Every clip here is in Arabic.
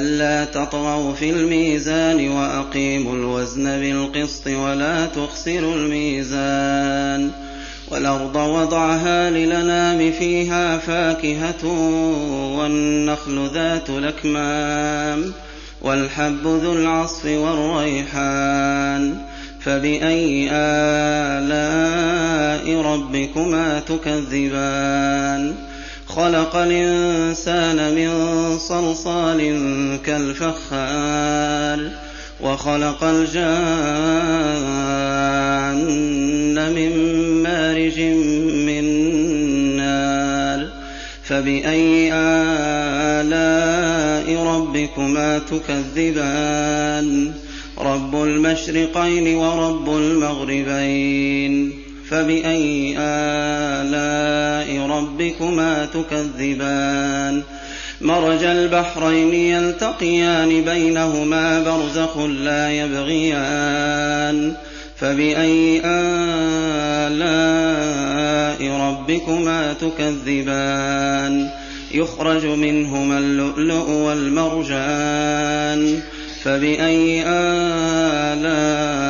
أَلَّا تَطْغَوْا فِي الْمِيزَانِ وَأَقِيمُوا الْوَزْنَ بِالْقِسْطِ وَلَا تُخْسِرُوا الْمِيزَانَ وَالْأَرْضَ وَضَعَهَا لِلْأَنَامِ فِيهَا فَاكِهَةٌ وَالنَّخْلُ ذَاتُ الْأَكْمَامِ وَالْحَبُّ ذُو الْعَصْفِ وَالرَّيْحَانُ فَبِأَيِّ آلَاءِ رَبِّكُمَا تُكَذِّبَانِ خَلَقَ الْإِنسَانَ مِن صَلْصَالٍ كَالْفَخَّارِ وَخَلَقَ الْجَانَّ مِن مَّارِجٍ مِّن نَّارٍ فَبِأَيِّ آلَاءِ رَبِّكُمَا تُكَذِّبَانِ؟ رَبُّ الْمَشْرِقَيْنِ وَرَبُّ الْمَغْرِبَيْنِ. فَبِأَيِّ آلَاءِ رَبِّكُمَا تُكَذِّبَانِ مَرَجَ الْبَحْرَيْنِ يَلْتَقِيَانِ بَيْنَهُمَا بَرْزَخٌ لَّا يَبْغِيَانِ فَبِأَيِّ آلَاءِ رَبِّكُمَا تُكَذِّبَانِ يُخْرَجُ مِنْهُمَا اللُّؤْلُؤُ وَالْمَرْجَانُ فَبِأَيِّ آلَاءِ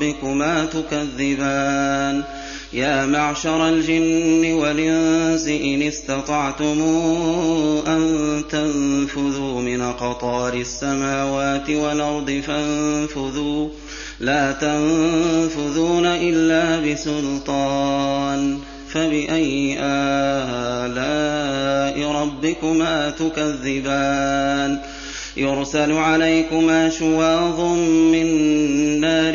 رَبِّكُمَا تُكَذِّبَانِ. يَا مَعْشَرَ الْجِنِّ وَالْإِنسِ إِنِ اسْتَطَعْتُمْ أَن تَنفُذُوا مِنْ أَقْطَارِ السَّمَاوَاتِ وَالْأَرْضِ فَانفُذُوا ۚ. لَا تَنفُذُونَ إِلَّا بِسُلْطَانٍ. فَبِأَيِّ آلَاءِ رَبِّكُمَا تُكَذِّبَانِ؟ يُرْسَلُ عَلَيْكُمَا شُوَاظٌ مِّن نَّارٍ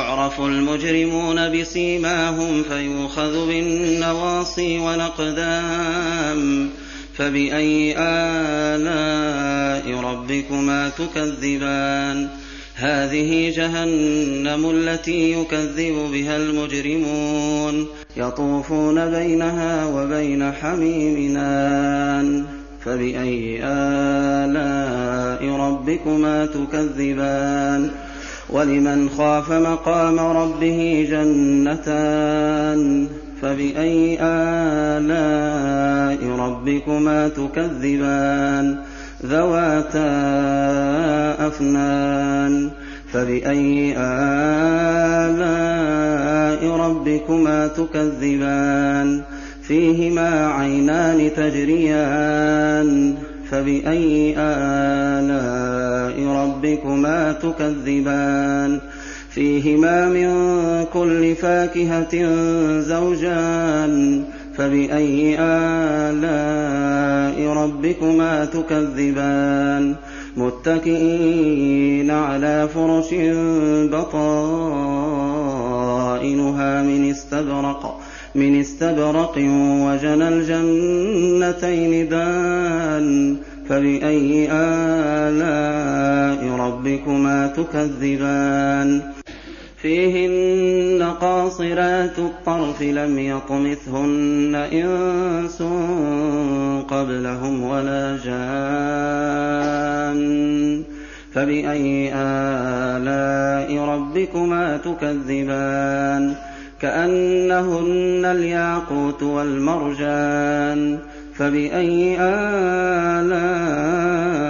يُعْرَفُ الْمُجْرِمُونَ بِسِيمَاهُمْ فَيُؤْخَذُ بِالنَّوَاصِي وَالْأَقْدَامِ فَبِأَيِّ آلَاءِ رَبِّكُمَا تُكَذِّبَانِ هَٰذِهِ جَهَنَّمُ الَّتِي يُكَذِّبُ بِهَا الْمُجْرِمُونَ يَطُوفُونَ بَيْنَهَا وَبَيْنَ حَمِيمٍ آنٍ فَبِأَيِّ آلَاءِ رَبِّكُمَا تُكَذِّبَانِ وَلِمَنْ خَافَ مَقَامَ رَبِّهِ جَنَّتَانِ فَبِأَيِّ آلَاءِ رَبِّكُمَا تُكَذِّبَانِ ذَوَاتَا أَفْنَانٍ فَبِأَيِّ آلَاءِ رَبِّكُمَا تُكَذِّبَانِ فِيهِمَا عَيْنَانِ تَجْرِيَانِ فَبِأَيِّ آلَاءِ رَبِّكُمَا تُكَذِّبَانِ. فِيهِمَا مِن كُلِّ فَاكِهَةٍ زَوْجَانِ. فَبِأَيِّ آلَاءِ رَبِّكُمَا تُكَذِّبَانِ؟ مُتَّكِئِينَ عَلَىٰ فُرُشٍ بَطَائِنُهَا مِنْ اسْتَبْرَقٍ من استبرق وجنى الجنتين دان. فبأي آلاء ربكما تكذبان. فِيهِنَّ قَاصِرَاتُ الطَّرْفِ لَمْ يَطْمِثْهُنَّ إِنسٌ قَبْلَهُمْ وَلَا جَانٌّ. فَبِأَيِّ آلَاءِ رَبِّكُمَا تُكَذِّبَانِ؟ كَأَنَّهُنَّ الْيَاقُوتُ وَالْمَرْجَانُ. فَبِأَيِّ آلَاءِ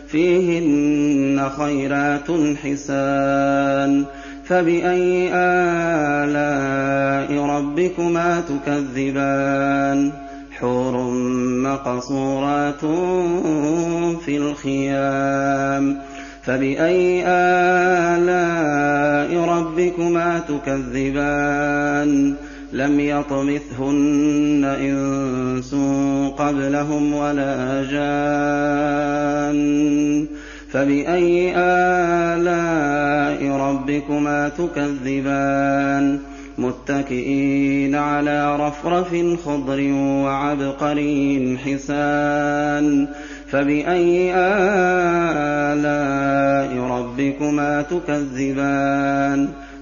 فِيهِنَّ خَيْرَاتٌ حِسَانٌ فَبِأَيِّ آلَاءِ رَبِّكُمَا تُكَذِّبَانِ حُورٌ مَّقْصُورَاتٌ فِي الْخِيَامِ فَبِأَيِّ آلَاءِ رَبِّكُمَا تُكَذِّبَانِ لَمْ يَطْمِثْهُنَّ إِنسٌ قَبْلَهُمْ وَلَا جَانٌّ. فَبِأَيِّ آلَاءِ رَبِّكُمَا تُكَذِّبَانِ؟ مُتَّكِئِينَ عَلَىٰ رَفْرَفٍ خُضْرٍ وَعَبْقَرِيٍّ حِسَانٍ. فَبِأَيِّ آلَاءِ رَبِّكُمَا تُكَذِّبَانِ؟